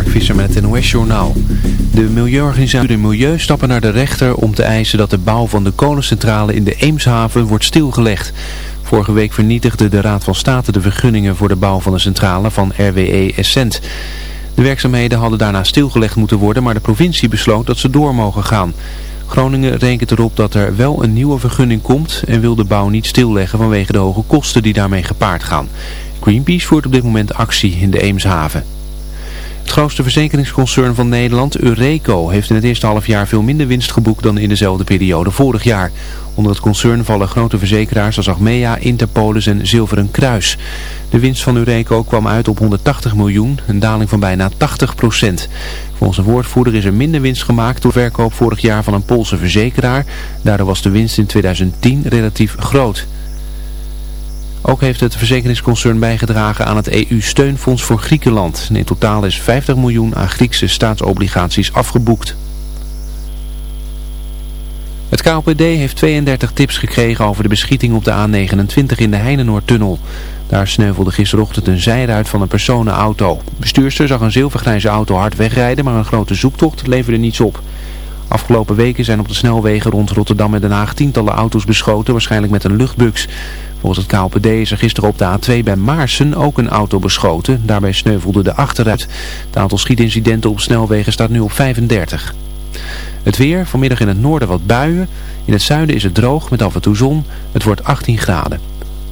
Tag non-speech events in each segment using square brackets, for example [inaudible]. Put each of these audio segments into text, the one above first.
Mark Visser met. De milieuorganisatie de Milieu stappen naar de rechter om te eisen dat de bouw van de kolencentrale in de Eemshaven wordt stilgelegd. Vorige week vernietigde de Raad van State de vergunningen voor de bouw van de centrale van RWE Essent. De werkzaamheden hadden daarna stilgelegd moeten worden, maar de provincie besloot dat ze door mogen gaan. Groningen rekent erop dat er wel een nieuwe vergunning komt en wil de bouw niet stilleggen vanwege de hoge kosten die daarmee gepaard gaan. Greenpeace voert op dit moment actie in de Eemshaven. Het grootste verzekeringsconcern van Nederland, Eureko, heeft in het eerste halfjaar veel minder winst geboekt dan in dezelfde periode vorig jaar. Onder het concern vallen grote verzekeraars als Achmea, Interpolis en Zilveren Kruis. De winst van Eureko kwam uit op 180 miljoen, een daling van bijna 80 procent. Volgens een woordvoerder is er minder winst gemaakt door verkoop vorig jaar van een Poolse verzekeraar. Daardoor was de winst in 2010 relatief groot. Ook heeft het verzekeringsconcern bijgedragen aan het EU-steunfonds voor Griekenland. In totaal is 50 miljoen aan Griekse staatsobligaties afgeboekt. Het KLPD heeft 32 tips gekregen over de beschieting op de A29 in de Heinenoordtunnel. Daar sneuvelde gisterochtend een zijruit van een personenauto. Bestuurster zag een zilvergrijze auto hard wegrijden, maar een grote zoektocht leverde niets op. Afgelopen weken zijn op de snelwegen rond Rotterdam en Den Haag tientallen auto's beschoten, waarschijnlijk met een luchtbux. Volgens het KLPD is er gisteren op de A2 bij Maarsen ook een auto beschoten. Daarbij sneuvelde de achteruit. Het aantal schietincidenten op snelwegen staat nu op 35. Het weer, vanmiddag in het noorden wat buien. In het zuiden is het droog met af en toe zon. Het wordt 18 graden.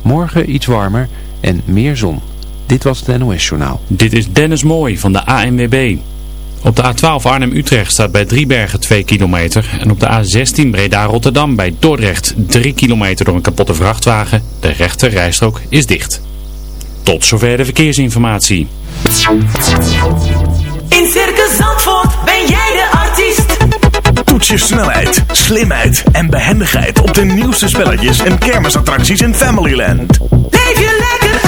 Morgen iets warmer en meer zon. Dit was het NOS Journaal. Dit is Dennis Mooi van de ANWB. Op de A12 Arnhem-Utrecht staat bij Driebergen 2 kilometer. En op de A16 Breda-Rotterdam bij Dordrecht 3 kilometer door een kapotte vrachtwagen. De rechter rijstrook is dicht. Tot zover de verkeersinformatie. In Circus Zandvoort ben jij de artiest. Toets je snelheid, slimheid en behendigheid op de nieuwste spelletjes en kermisattracties in Familyland. Leef je lekker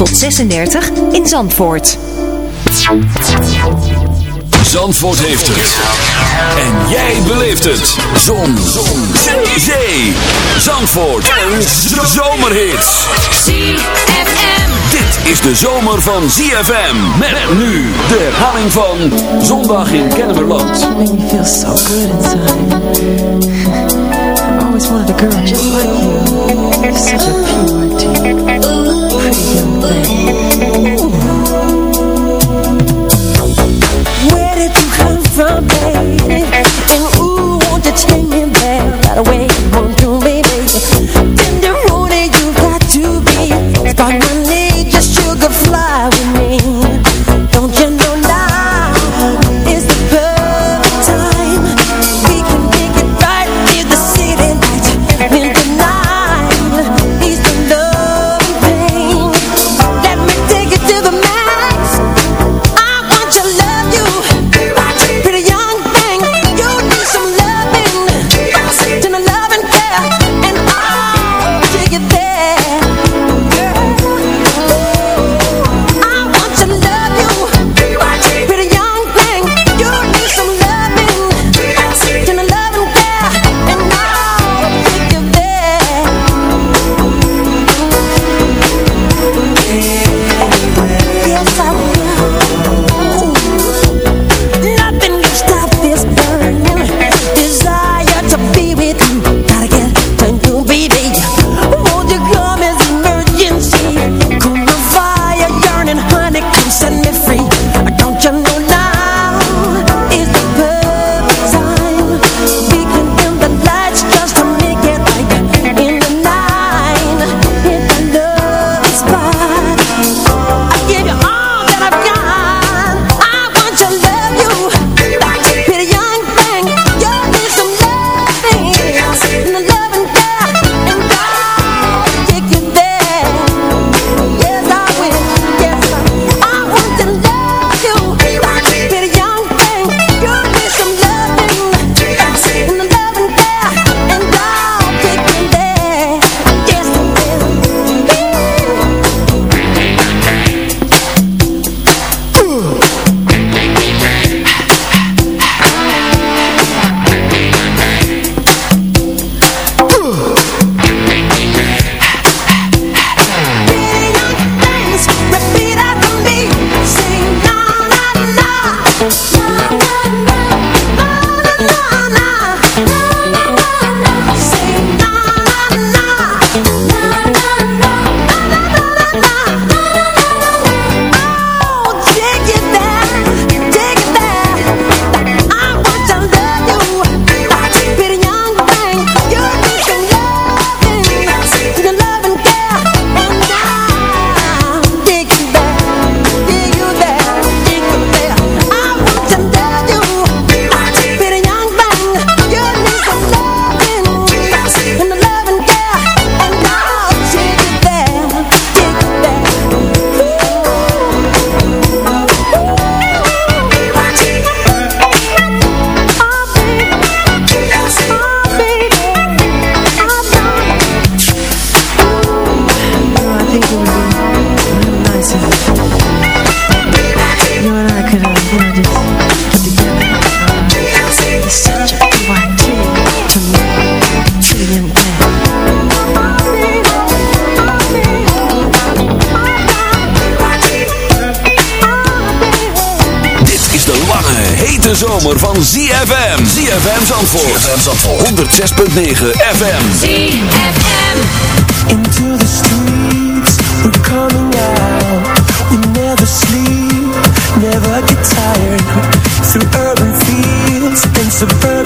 tot 36 in Zandvoort. Zandvoort heeft het. En jij beleeft het. Zon. Zon. Zee. Zandvoort. En zomerhits. ZFM. Dit is de zomer van ZFM. Met nu de herhaling van Zondag in Kennemerland. make me feel so good inside. [laughs] I always wanted a girl just like you. You're such a purity, away? Hete zomer van ZFM. ZFM Zandvoort. ZFM Zandvoort. 106.9 FM. ZFM. Into the streets, we're coming out. We never sleep, never get tired. Through urban fields and suburban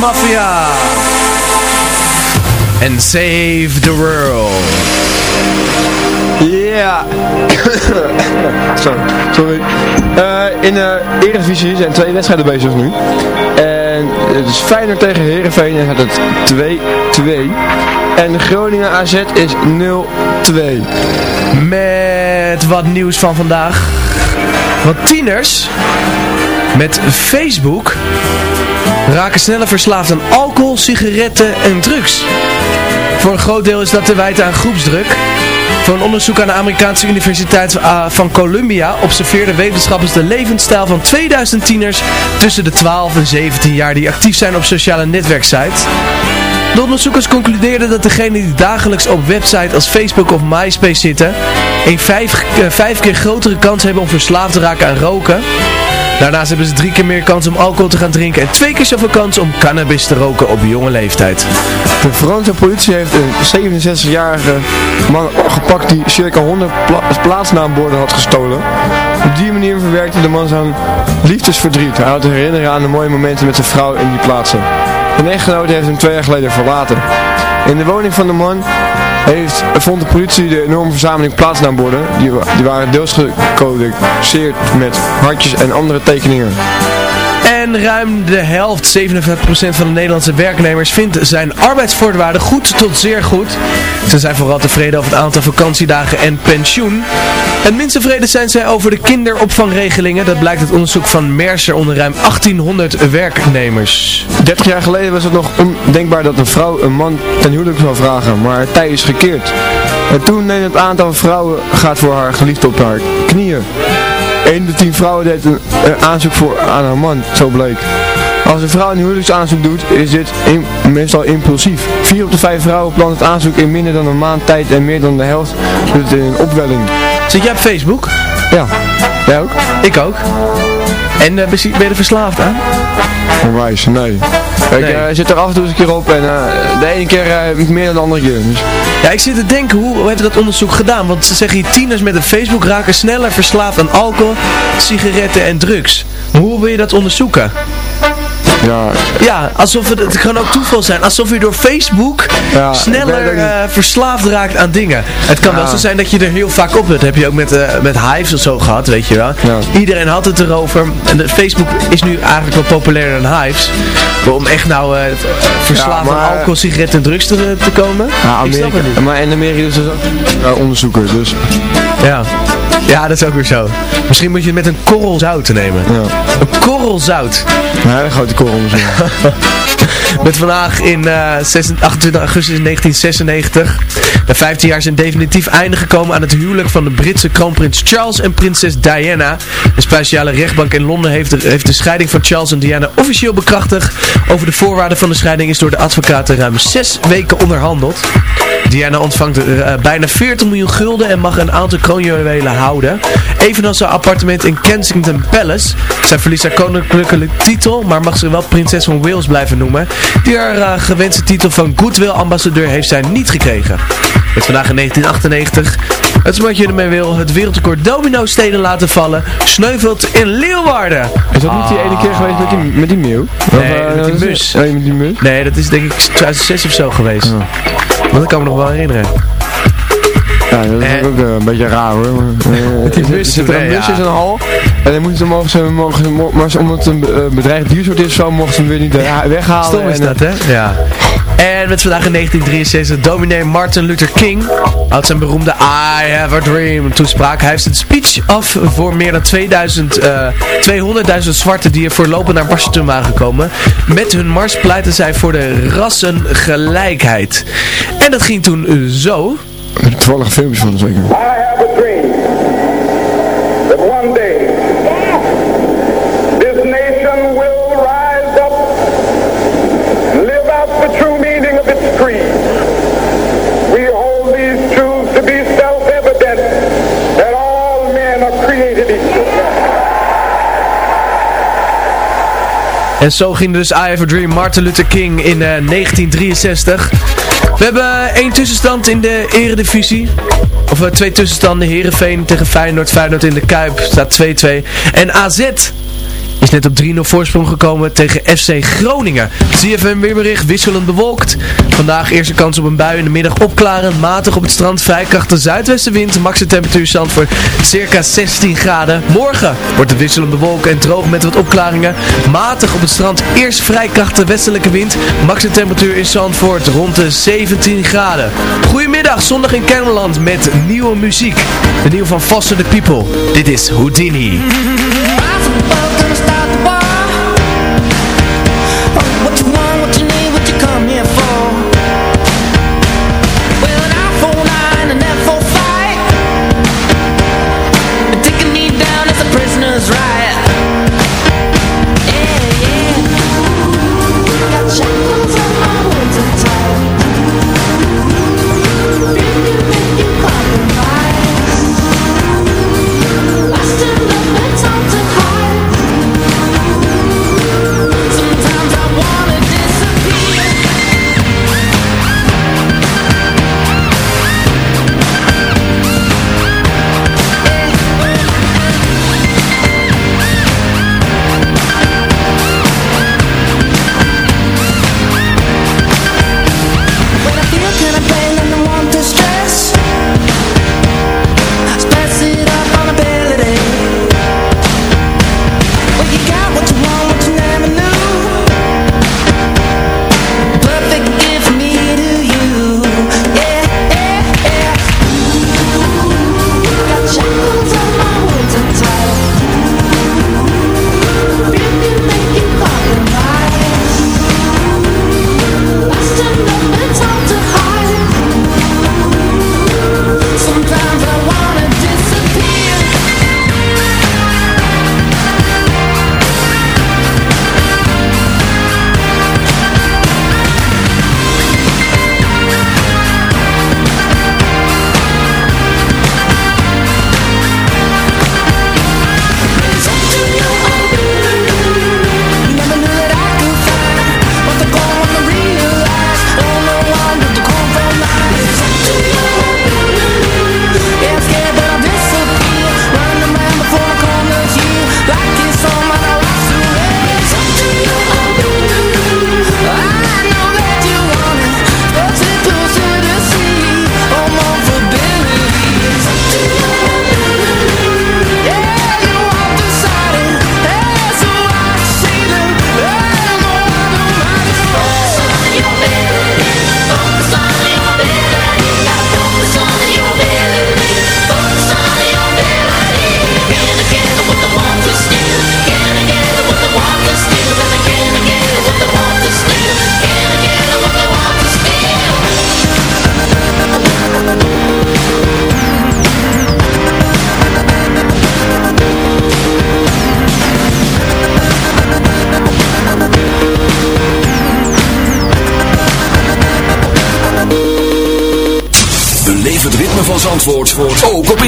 Mafia. En Save the World. Ja. [coughs] sorry. sorry. Eh, in de Eredivisie zijn twee wedstrijden bezig nu. En het is Feyenoord tegen Herenveen en gaat het 2-2. En Groningen AZ is 0-2. Met wat nieuws van vandaag. Want tieners met Facebook raken sneller verslaafd aan alcohol, sigaretten en drugs. Voor een groot deel is dat te wijten aan groepsdruk. Voor een onderzoek aan de Amerikaanse Universiteit uh, van Columbia observeerden wetenschappers de levensstijl van 2000 tieners tussen de 12 en 17 jaar die actief zijn op sociale netwerksites. De onderzoekers concludeerden dat degenen die dagelijks op websites als Facebook of MySpace zitten, een vijf, eh, vijf keer grotere kans hebben om verslaafd te raken aan roken. Daarnaast hebben ze drie keer meer kans om alcohol te gaan drinken en twee keer zoveel kans om cannabis te roken op jonge leeftijd. De Franse politie heeft een 67-jarige man gepakt die circa 100 pla plaatsnaamborden had gestolen. Op die manier verwerkte de man zijn liefdesverdriet. Hij had te herinneren aan de mooie momenten met zijn vrouw in die plaatsen. Een echtgenoot heeft hem twee jaar geleden verlaten. In de woning van de man heeft, vond de politie de enorme verzameling plaatsnaamborden. Die, die waren deels gecodiceerd met hartjes en andere tekeningen. En ruim de helft, 57% van de Nederlandse werknemers, vindt zijn arbeidsvoorwaarden goed tot zeer goed. Ze zijn vooral tevreden over het aantal vakantiedagen en pensioen. Het minst tevreden zijn zij over de kinderopvangregelingen. Dat blijkt uit onderzoek van Mercer onder ruim 1800 werknemers. 30 jaar geleden was het nog ondenkbaar dat een vrouw een man ten huwelijk zou vragen, maar het tij is gekeerd. Het aantal vrouwen gaat voor haar geliefde op haar knieën. 1 op de 10 vrouwen deed een, een aanzoek voor aan haar man, zo bleek. Als een vrouw een huwelijksaanzoek doet, is dit in- meestal impulsief. 4 op de 5 vrouwen plant het aanzoek in minder dan een maand tijd en meer dan de helft doet het in een opwelling. Zit jij op Facebook? Ja, jij ook? Ik ook. En eh, ben je ben je er verslaafd aan? Onwijs, nee. Ik Nee. zit er af en toe eens een keer op en eh, de ene keer eh, meer dan de andere keer. Dus. Ja, ik zit te denken, hoe, hoe hebben ze dat onderzoek gedaan? Want ze zeggen hier, tieners met een Facebook raken sneller verslaafd aan alcohol, sigaretten en drugs. Maar hoe wil je dat onderzoeken? Ja, Ja, alsof het, het kan ook toeval zijn. Alsof je door Facebook Ja, sneller eh, verslaafd raakt aan dingen. Het kan wel zo zijn dat je er heel vaak op bent. Dat heb je ook met, eh, met Hives of zo gehad, weet je wel. Ja. Iedereen had het erover. En de Facebook is nu eigenlijk wel populairder dan Hives. Maar om echt nou eh, verslaafd maar- aan alcohol, sigaretten en drugs te, te komen? ja ik snap het Amerika, niet. maar in Amerika ja, onderzoeken, dus Ja. Ja, dat is ook weer zo. Misschien moet je het met een korrel zout nemen. ja. Een korrel zout. Een hele grote korrel onderzoeken. [laughs] Met vandaag in eh, 26 28 augustus 1996. Na 15 jaar zijn definitief einde gekomen aan het huwelijk van de Britse kroonprins Charles en prinses Diana. De speciale rechtbank in Londen heeft de, heeft de scheiding van Charles en Diana officieel bekrachtigd. Over de voorwaarden van de scheiding is door de advocaten ruim 6 weken onderhandeld. Diana ontvangt eh, bijna 40 miljoen gulden en mag een aantal kroonjuwelen houden. Evenals haar appartement in Kensington Palace. Zij verliest haar koninklijke titel, maar mag zich wel prinses van Wales blijven noemen. Die haar eh, gewenste titel van Goodwill ambassadeur heeft zij niet gekregen. Met vandaag in 1998. Het is wat je ermee wil. Het wereldrecord domino stenen laten vallen. Sneuvelt in Leeuwarden. Is dat niet die ene keer geweest met die, met die meeuw? Nee, Of, eh, met die mus. Nee, met die mus. Nee, dat is denk ik 2006 of zo geweest. Want dat kan me nog wel herinneren. Ja, dat is Eh. ook eh, een beetje raar hoor. Maar, eh, [laughs] Die mus zit er een mus in hal. En dan moeten ze, mogen ze, mogen ze, mo- maar ze- omdat het een eh, bedreigd diersoort is zo, mogen ze hem weer niet eh, weghalen. Stom is En, dat, hè? Ja. En met vandaag in 1963 dominee Martin Luther King houdt zijn beroemde I Have a Dream toespraak. Hij heeft een speech af voor meer dan 2000, eh 200.000 zwarten die er voorlopig naar Washington waren gekomen. Met hun mars pleiten zij voor de rassengelijkheid. En dat ging toen eh, zo. Ik heb toevallig filmpjes van zeker. En zo ging dus I Have a Dream Martin Luther King in eh, 1963. We hebben één tussenstand in de eredivisie. Of eh, twee tussenstanden. Herenveen tegen Feyenoord. Feyenoord in de Kuip staat 2-2. En AZ is net op 3-0 voorsprong gekomen tegen FC Groningen. CFM weerbericht wisselend bewolkt. Vandaag eerste kans op een bui in de middag opklarend. Matig op het strand vrij krachtige zuidwestenwind. Max temperatuur stand voor circa 16 graden. Morgen wordt het wisselend bewolkt en droog met wat opklaringen. Matig op het strand eerst vrij krachtige westelijke wind. Max temperatuur in Zandvoort rond de 17 graden. Goedemiddag, zondag in Kennemerland met nieuwe muziek. De nieuwe van Foster the People. Dit is Houdini.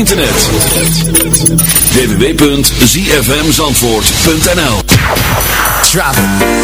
internet. www.zfmzandvoort.nl Travel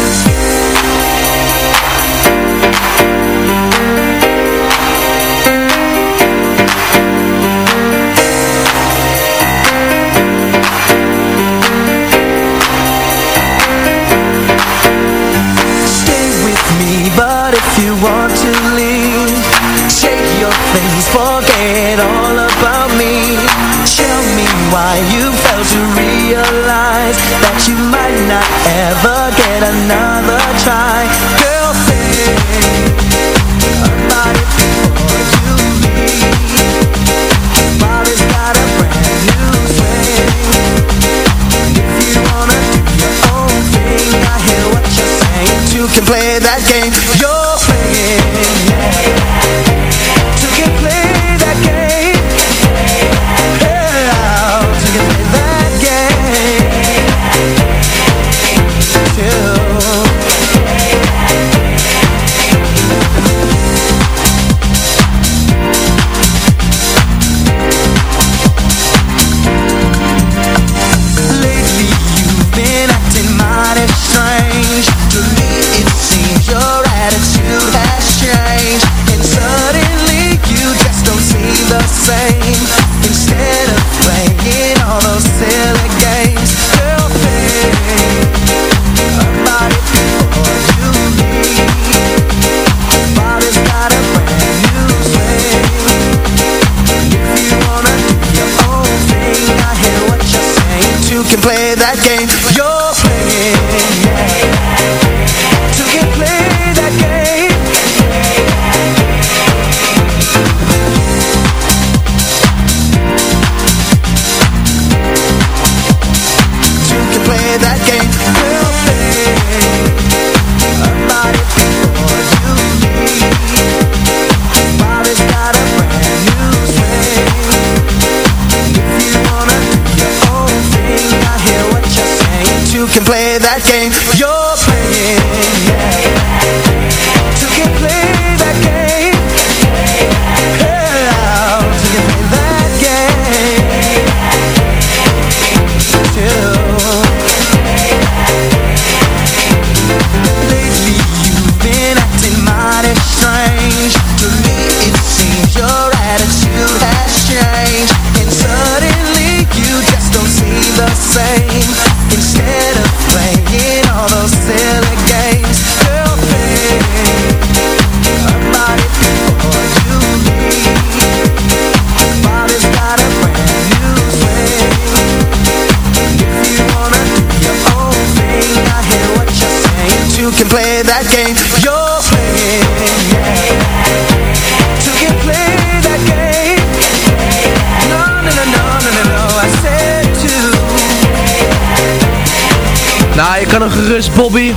Nou, je kan hem gerust Bobby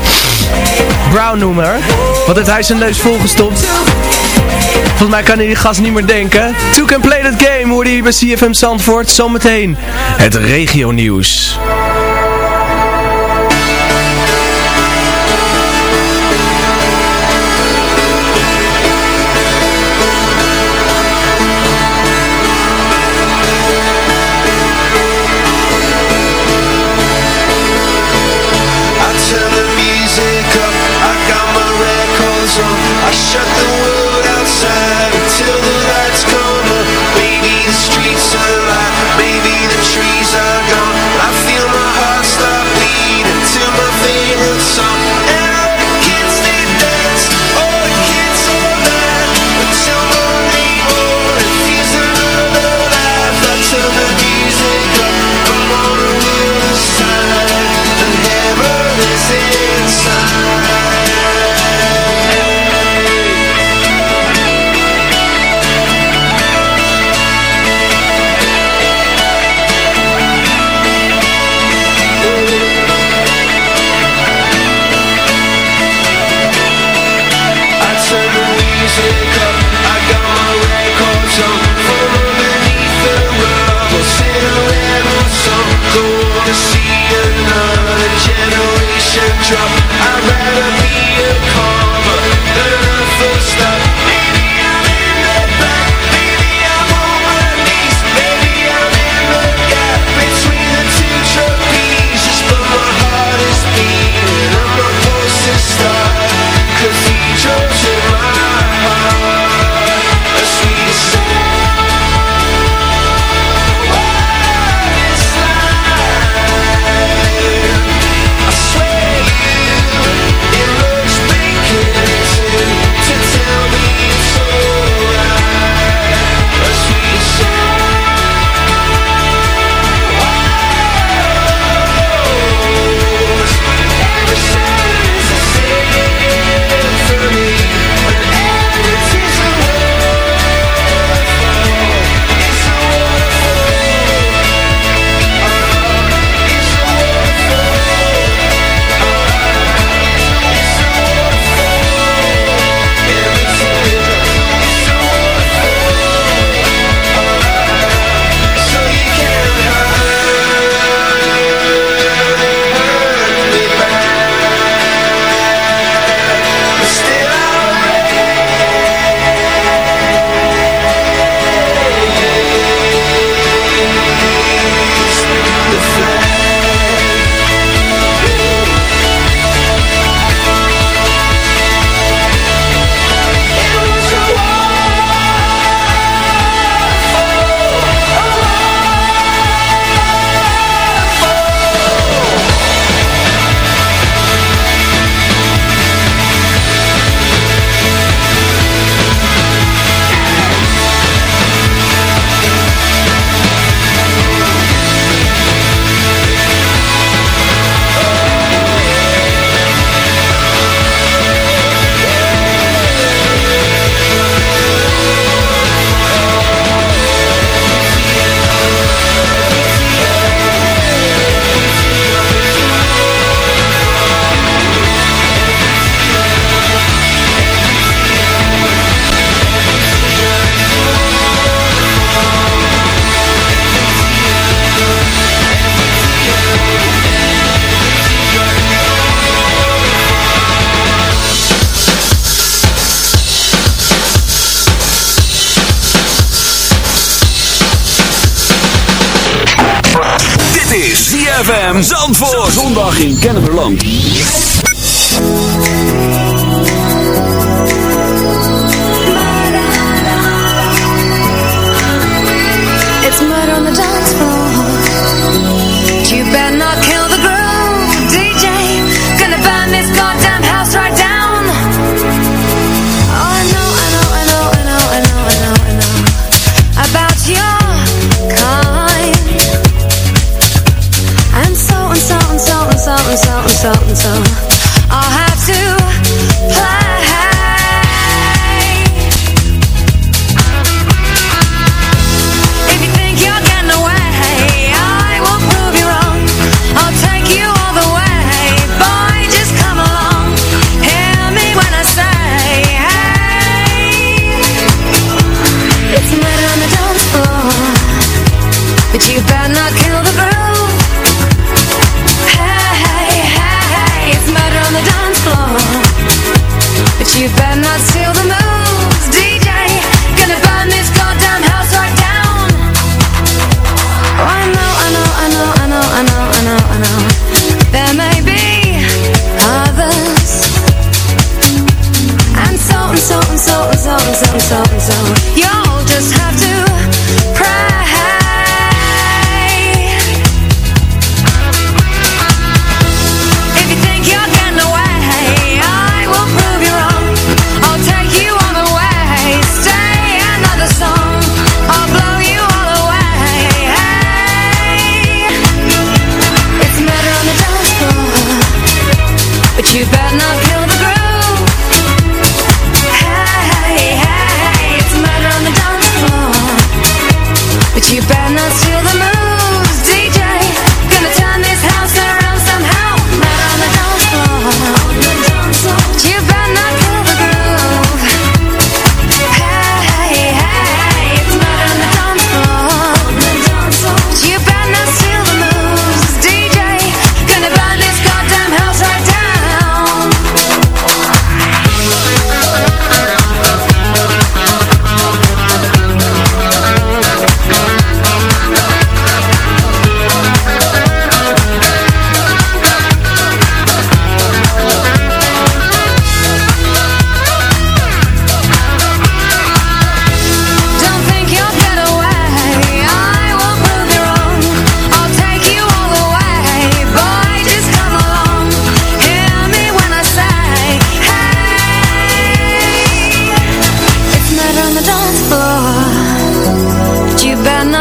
Brown noemen Wat Want heeft hij zijn neus volgestopt. Volgens mij kan hij die gast niet meer denken. To can play that game, hoorde je bij CFM Zandvoort. Zometeen het regio nieuws. drop so and so and so and so and so You're just bad night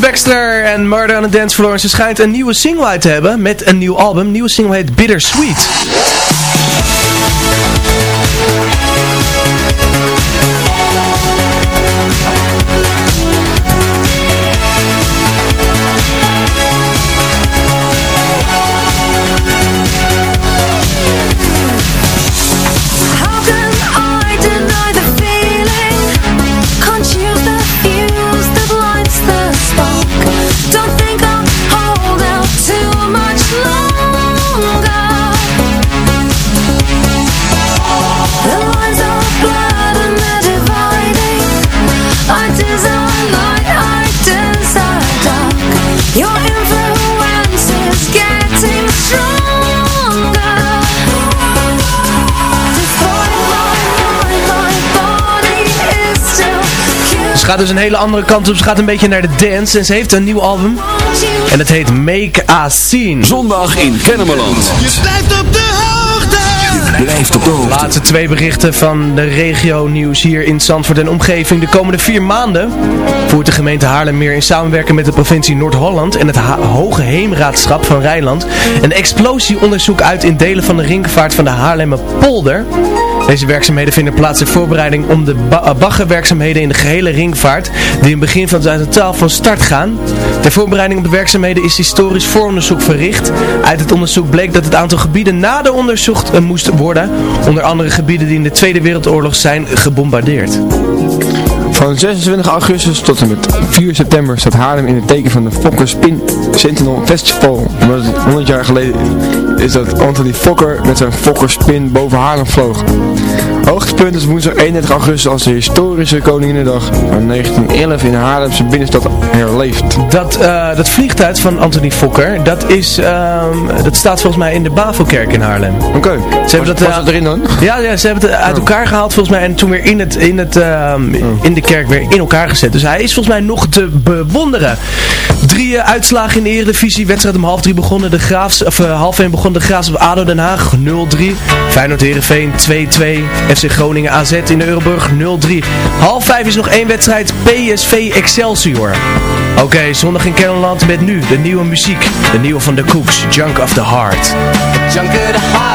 Baxter en Murder on the Dance Floor. Ze schijnt een nieuwe single uit te hebben met een nieuw album. Nieuwe single heet Bittersweet. Sweet. Ze gaat dus een hele andere kant op. Ze gaat een beetje naar de dance. En ze heeft een nieuw album. En het heet Make A Scene. Zondag in Kennemerland. Je blijft op de hoogte. Blijft op de hoogte. Laatste twee berichten van de regio nieuws hier in Zandvoort en omgeving. De komende vier maanden voert de gemeente Haarlemmeer in samenwerking met de provincie Noord-Holland en het Hoge Heemraadschap van Rijnland een explosieonderzoek uit in delen van de ringvaart van de Haarlemmer polder. Deze werkzaamheden vinden plaats in voorbereiding om de ba- eh, baggerwerkzaamheden in de gehele ringvaart, die in het begin van 2012 van start gaan. Ter voorbereiding op de werkzaamheden is historisch vooronderzoek verricht. Uit het onderzoek bleek dat het aantal gebieden nader onderzocht eh, moest worden, onder andere gebieden die in de Tweede Wereldoorlog zijn gebombardeerd. Van 26 augustus tot en met 4 september staat Haarlem in het teken van de Fokker Spin Sentinel Festival. Omdat het 100 jaar geleden is dat Anthony Fokker met zijn Fokker Spin boven Haarlem vloog. Hoogtepunt is woensdag 31 augustus als de historische Koninginnedag van 1911 in Haarlemse binnenstad herleeft. Dat, eh, dat vliegtuig van Anthony Fokker, dat, is, ehm, dat staat volgens mij in de Bavelkerk in Haarlem. Oké. Ze hebben dat, was eh, dat erin dan? Ja, ja, ze hebben het uit elkaar gehaald volgens mij en toen weer in, het, in, het, ehm, in de kerk weer in elkaar gezet. Dus hij is volgens mij nog te bewonderen. Drie uitslagen in de Eredivisie. Wedstrijd om half drie begonnen. De Graafs, of, eh, half één begon de Graafs op ADO Den Haag 0-3. Feyenoord Heerenveen 2-2. FC Groningen AZ in de Euroburg 0-3. Half vijf is nog één wedstrijd. PSV Excelsior. Oké, zondag in Kennemerland met nu de nieuwe muziek. De nieuwe van The Cooks, Junk of the Heart. Junk of the heart,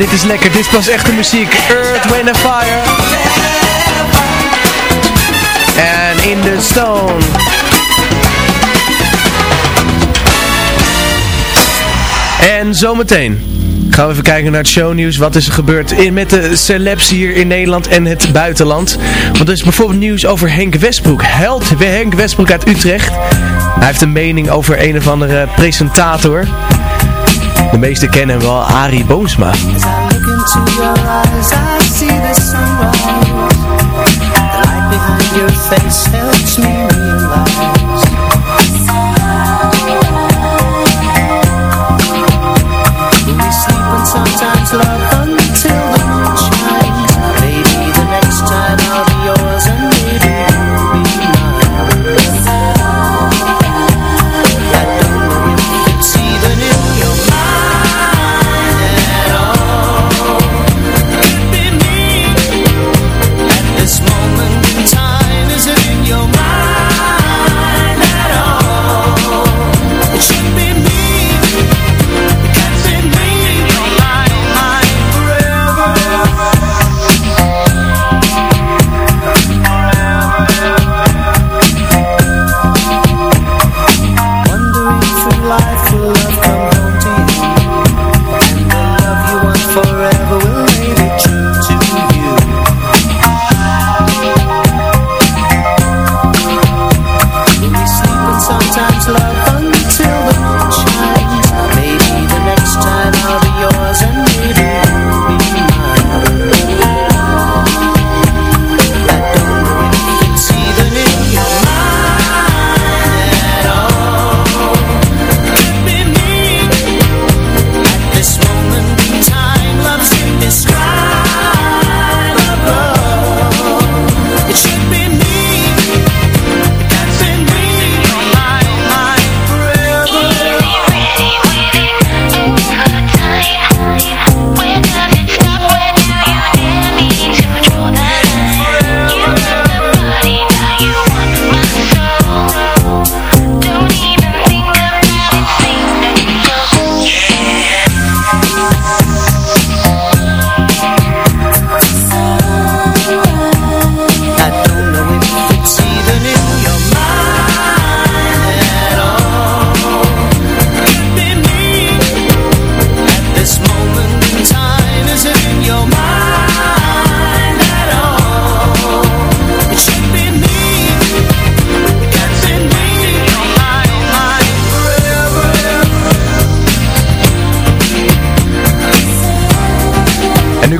dit is lekker, dit is pas echte muziek. Earth, Wind Fire. En In The Stone. En zometeen gaan we even kijken naar het shownieuws. Wat is er gebeurd in, met de celebs hier in Nederland en het buitenland. Want er is bijvoorbeeld nieuws over Henk Westbroek. Held Henk Westbroek uit Utrecht. Hij heeft een mening over een of andere presentator. De meesten kennen wel, Arie Boomsma.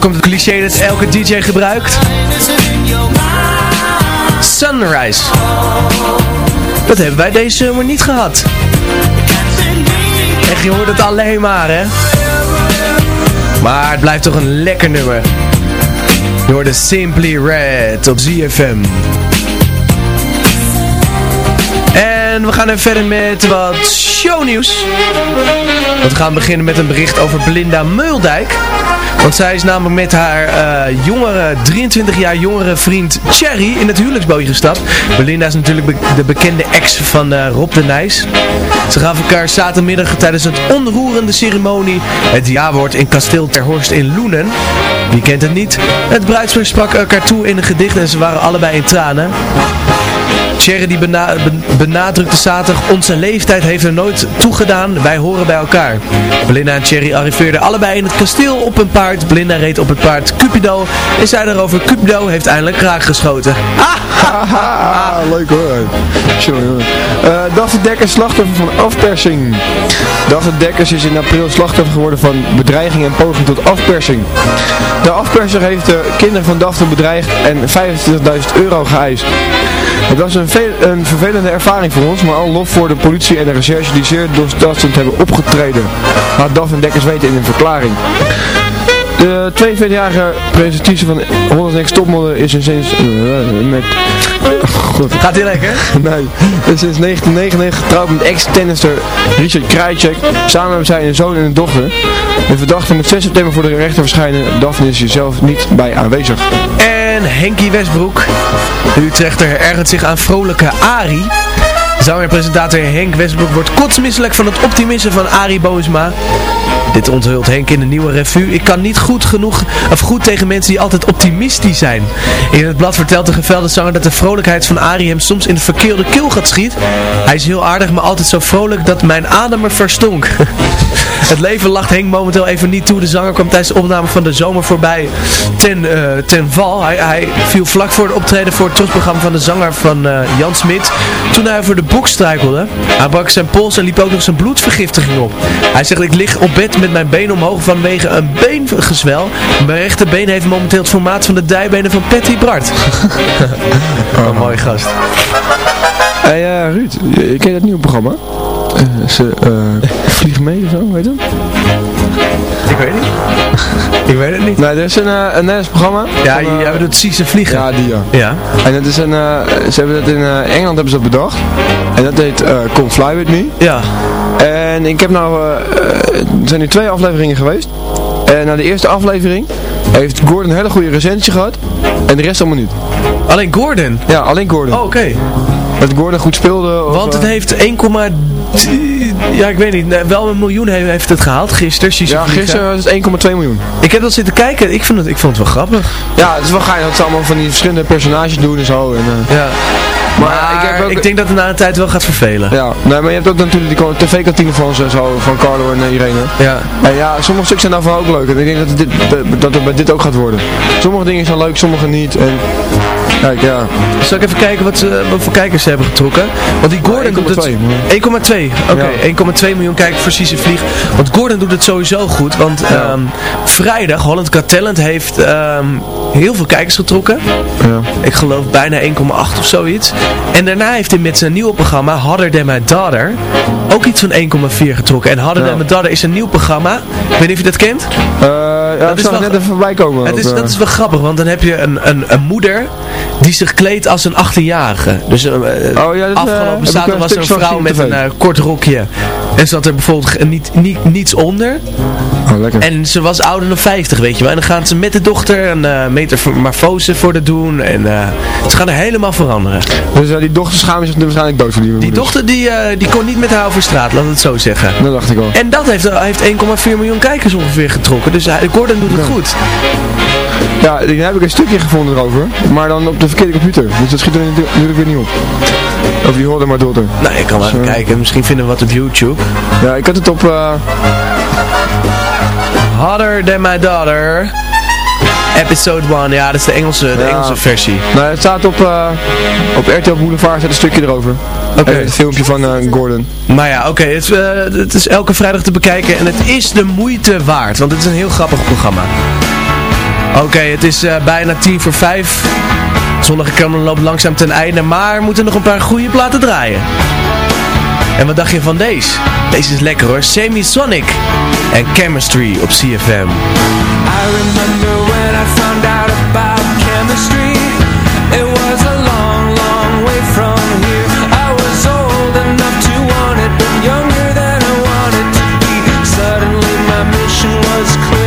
Komt het cliché dat elke DJ gebruikt. Sunrise. Dat hebben wij deze zomer niet gehad. Echt, je hoort het alleen maar, hè? Maar het blijft toch een lekker nummer. Je hoorde Simply Red op ZFM. En we gaan even verder met wat shownieuws. We gaan beginnen met een bericht over Belinda Meuldijk. Want zij is namelijk met haar eh, jongere, 23 jaar jongere vriend Cherry in het huwelijksbootje gestapt. Belinda is natuurlijk de bekende ex van eh, Rob de Nijs. Ze gaven elkaar zaterdagmiddag tijdens een onroerende ceremonie het jawoord in kasteel Ter Horst in Loenen. Wie kent het niet? Het bruidspaar sprak elkaar toe in een gedicht en ze waren allebei in tranen. Cherry die bena- ben- benadrukte zaterdag, onze leeftijd heeft er nooit toegedaan, wij horen bij elkaar. Belinda en Cherry arriveerden allebei in het kasteel op een paard. Belinda reed op het paard Cupido en zei daarover, Cupido heeft eindelijk raak geschoten. [laughs] Ah, leuk hoor. Sorry hoor. Eh, Daphne Dekkers, slachtoffer van afpersing. Daphne Dekkers is in april slachtoffer geworden van bedreiging en poging tot afpersing. De afperser heeft de kinderen van Daphne bedreigd en 25.000 euro geëist. Het was een, een vervelende ervaring voor ons, maar al lof voor de politie en de recherche die zeer doortastend hebben opgetreden. Laat Daphne Dekkers weten in een verklaring. De 42-jarige presentatrice van 100 Next Topmodel is er sinds... eh, met... God. Gaat hij lekker? [laughs] Nee. Is sinds 1999 getrouwd met ex-tennister Richard Krajcek. Samen hebben zij een zoon en een dochter. De verdachte moet 6 september voor de rechter verschijnen. Daphne is hier zelf niet bij aanwezig. En Henkie Westbroek, de Utrechter, ergert zich aan vrolijke Ari. Zanger en presentator Henk Westbroek wordt kotsmisselijk van het optimisme van Arie Boomsma. Dit onthult Henk in de nieuwe revue. Ik kan niet goed genoeg of goed tegen mensen die altijd optimistisch zijn. In het blad vertelt de gevelde zanger dat de vrolijkheid van Arie hem soms in de verkeerde keel gaat schiet. Hij is heel aardig, maar altijd zo vrolijk dat mijn adem er verstonk. [laughs] Het leven lacht Henk momenteel even niet toe. De zanger kwam tijdens de opname van de zomer voorbij ten, eh, ten val. Hij, hij viel vlak voor het optreden voor het terugprogramma van de zanger van eh, Jan Smit. Toen hij over de boek struikelde. Hij brak zijn pols en liep ook nog zijn bloedvergiftiging op. Hij zegt ik lig op bed met mijn been omhoog vanwege een beengezwel. Mijn rechterbeen heeft momenteel het formaat van de dijbenen van Patty Bart. [laughs] oh, een mooie gast. Hé hey, eh, Ruud, ken je dat nieuwe programma? Eh, ze eh, vliegen mee of zo, weet je dat? Ik weet het niet. Ik weet het niet. Nee, er is een, eh, een Nederlands programma. Ja, van, eh, jij bedoelt Cisse Vliegen. Ja, die ja. Ja. En het is een, ze hebben dat in Engeland hebben ze dat bedacht. En dat heet Come Fly With Me. Ja. En ik heb nou, er zijn nu twee afleveringen geweest. En na de eerste aflevering heeft Gordon een hele goede recensie gehad. En de rest allemaal niet. Alleen Gordon? Ja, alleen Gordon. Oh, oké. Dat Gordon goed speelde. Of, Want het heeft 1,3... Ja, ik weet niet. Wel een miljoen heeft, het gehaald gisteren. Ja, gisteren was het 1,2 miljoen. Ik heb dat zitten kijken. Ik, vind het, ik vond het wel grappig. Ja, het is wel geinig dat ze allemaal van die verschillende personages doen en zo. En, eh, Ja. Maar, Maar ik, heb ook, ik denk dat het na een tijd wel gaat vervelen. Ja, nee, maar je hebt ook natuurlijk die tv-kantine van ze, zo, van Carlo en eh, Irene. Ja. En ja, sommige stukken zijn daarvan ook leuk. En ik denk dat, dit, dat het bij dit ook gaat worden. Sommige dingen zijn leuk, sommige niet. En kijk, ja. Zal ik even kijken wat, ze, wat voor kijkers ze hebben getrokken? Want die Gordon doet het... 1,2, 1,2. Oké, 1,2 miljoen kijkers voor Cisse Vlieg. Want Gordon doet het sowieso goed. Want ehm, vrijdag, Holland Got Talent heeft ehm, heel veel kijkers getrokken. Ja. Ik geloof bijna 1,8 of zoiets. En daarna heeft hij met zijn nieuwe programma Harder Than My Daughter ook iets van 1,4 getrokken. En Harder Ja. Than My Daughter is een nieuw programma. Ik weet niet of je dat kent. Eh, ja, Dat ik is wel- net even voorbij komen. Het is, eh, dat is wel grappig, want dan heb je een, een, een moeder die zich kleedt als een 18-jarige. Dus Oh ja, dat, heb afgelopen zaterdag was er een vrouw met een eh, kort rokje. En zat er bijvoorbeeld niet, niet, niets onder. Oh, lekker. En ze was ouder dan 50, weet je wel. En dan gaan ze met de dochter een eh metamorfose voor de doen. En eh, ze gaan er helemaal veranderen. Dus eh, die dochter schaam is waarschijnlijk dood voor die Die dochter die, eh, die kon niet met haar over straat, laat het zo zeggen. Dat dacht ik al. En dat heeft, heeft 1,4 miljoen kijkers ongeveer getrokken. Dus Gordon doet het goed. Ja, daar heb ik een stukje gevonden erover. Maar dan op de verkeerde computer. Dus dat schiet er natu- natuurlijk weer niet op. Of die hoorde maar dochter. Nou, ik kan wel even kijken. Misschien vinden we wat op YouTube. Ja, ik had het op... eh, Harder Than My Daughter. Episode 1. Ja, dat is de Engelse, de Ja. Engelse versie. nou, het staat op, eh, op RTL Boulevard staat een stukje erover. Oké. En Het filmpje van eh, Gordon. Maar ja, oké. eh, het is elke vrijdag te bekijken. En het is de moeite waard. Want het is een heel grappig programma. Oké, het is eh, bijna tien voor vijf. Zonnige kamer loopt langzaam ten einde. Maar we moeten nog een paar goede platen draaien. En wat dacht je van deze? Deze is lekker hoor. Semisonic en Chemistry op CFM. I remember when I found out about chemistry. It was a long, long way from here. I was old enough to want it, but younger than I wanted to be. Suddenly my mission was clear.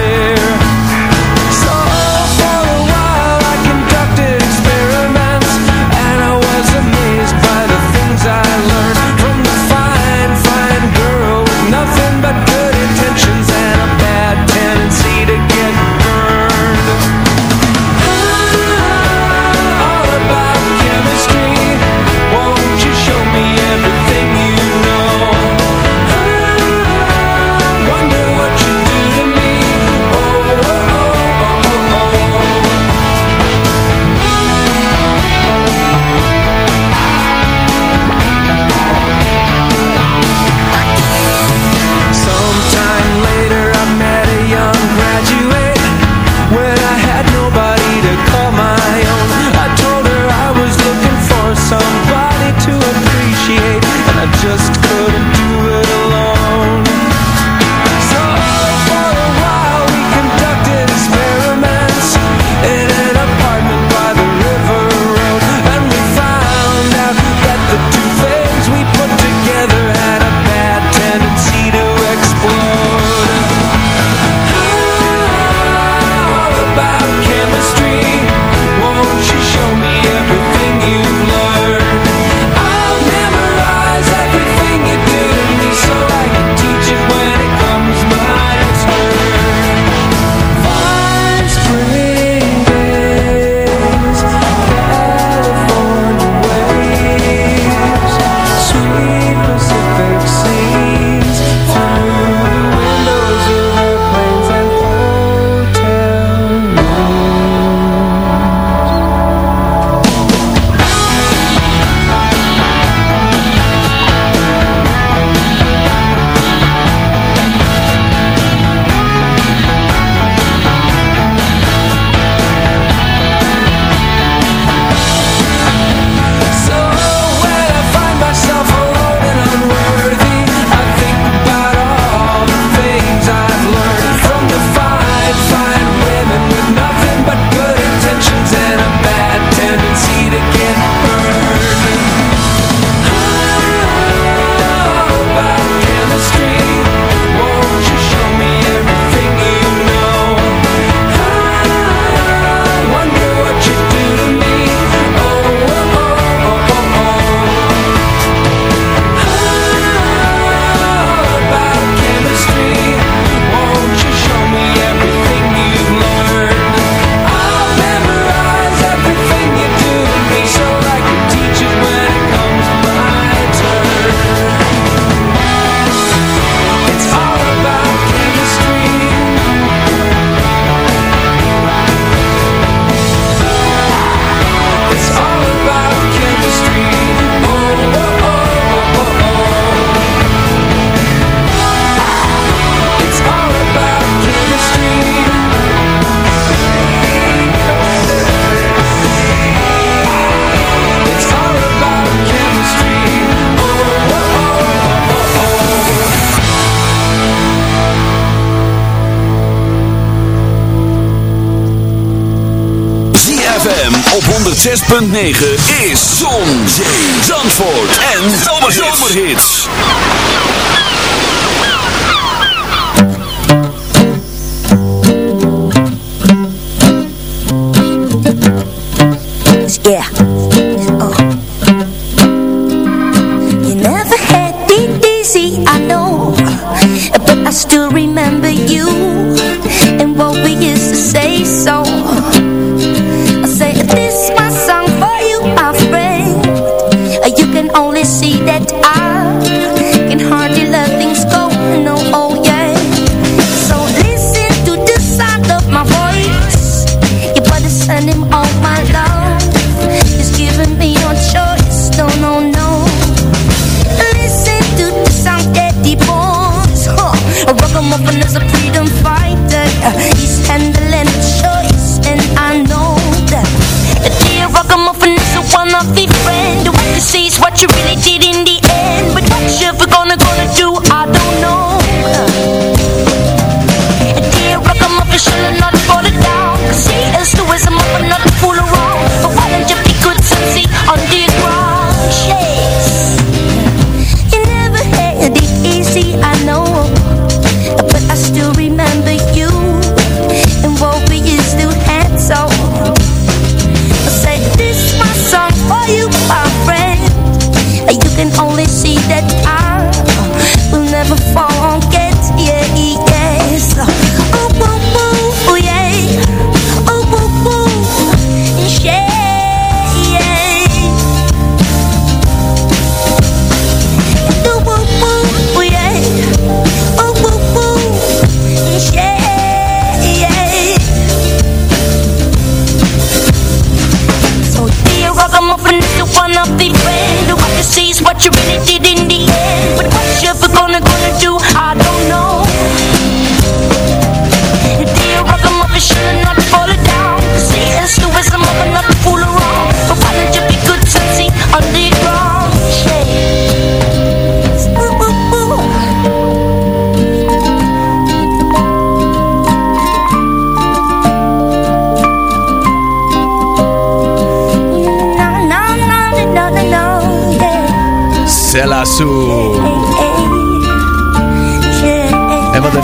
The friend What you see is what you really did in the end. But what you ever gonna, gonna do,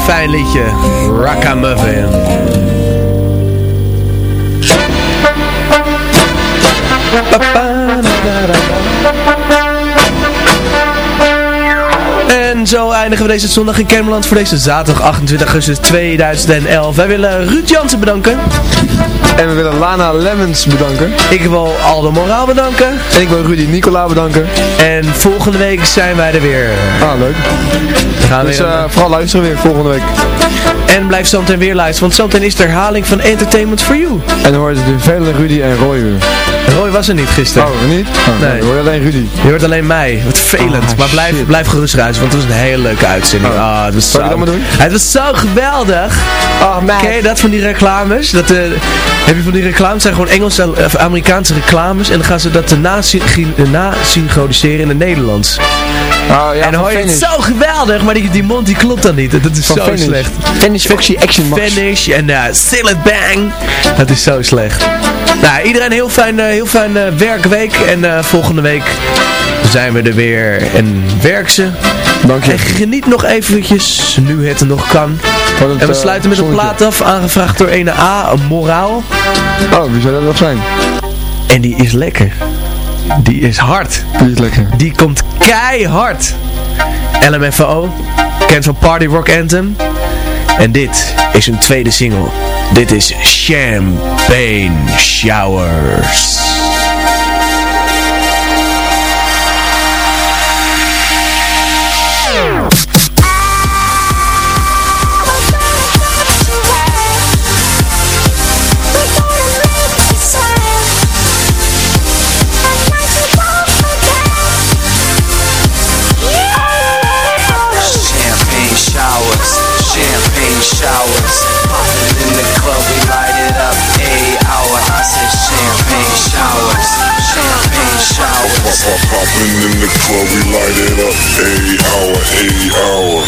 fijn liedje. Ragamuffin. Zo eindigen we deze zondag in Kermeland voor deze zaterdag 28 augustus 2011. Wij willen Ruud Jansen bedanken. En we willen Lana Lemmens bedanken. Ik wil Aldo Moraal bedanken. En ik wil Rudy Nicola bedanken. En volgende week zijn wij er weer. Ah, leuk. We gaan Dus weer eh, vooral luisteren weer volgende week. En blijf zometeen weer luisteren, want zometeen is de herhaling van Entertainment for You. En dan hoort je de vele Rudy en Roy weer. Roy was er niet gisteren. Oh, niet? Oh, Nee. Hoor je alleen Rudy. Je hoort alleen mij. Wat vervelend. Ah, maar blijf, shit. blijf gerust luisteren, want het was een hele leuke uitzending. Oh. Ah, het was zo... dat doen? Het was zo geweldig. Oh, man. Ken je dat van die reclames? Dat, eh, heb je van die reclames? zijn gewoon Engelse of Amerikaanse reclames. En dan gaan ze dat nasyn- nasynchroniseren in het Nederlands. Oh, ja, en dan hoor je het zo geweldig, maar die, die mond die klopt dan niet. Dat is Van zo slecht. Finish Foxy Action Max. Finish en uh, Still It Bang. Dat is zo slecht. Nou, iedereen heel fijn, eh, heel fijn eh, werkweek. En eh, volgende week zijn we er weer. En werk ze. Dank je. En geniet nog eventjes, nu het nog kan. Het, En we eh, sluiten met een plaat af, aangevraagd door ene A, een moraal. Oh, wie zou dat nog zijn? En die is lekker. Die is hard. Die is lekker. Die komt keihard. LMFAO, kent van Party Rock Anthem. En dit is een tweede single. Dit is Champagne Showers. pop, pop, popping in the club, we light it up. Eight hour, eight hour.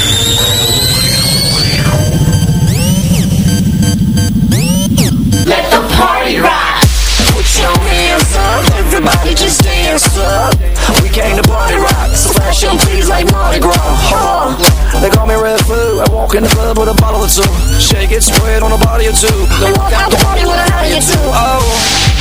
Let the party rock. Put your hands up, everybody just dance up. We came to party rock, so flash your please like Mardi Gras. Huh. They call me Red Food. I walk in the club with a bottle or two. Shake it, spray it on a body or two. They walk out the party with a eye or two. Oh.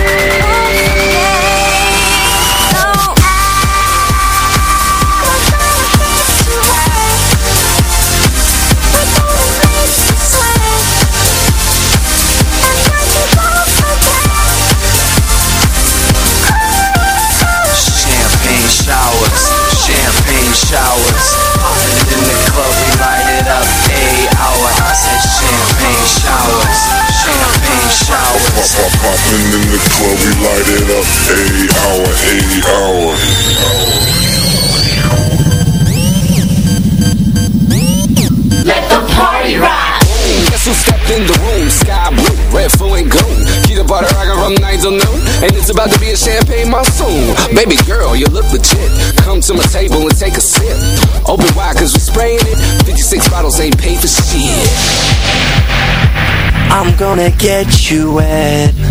Light it up. A hour, a hour. Let the party rock. Guess who stepped in the room? Sky blue, red, full and gold. Peanut butter, I got from 9 till noon. And it's about to be a champagne monsoon. Baby girl, you look legit. Come to my table and take a sip. Open wide, cause we spraying it. 56 bottles ain't paid for shit. I'm gonna get you wet.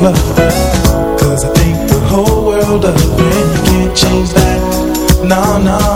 Love. Cause I think the whole world of you. And you can't change that. No, no.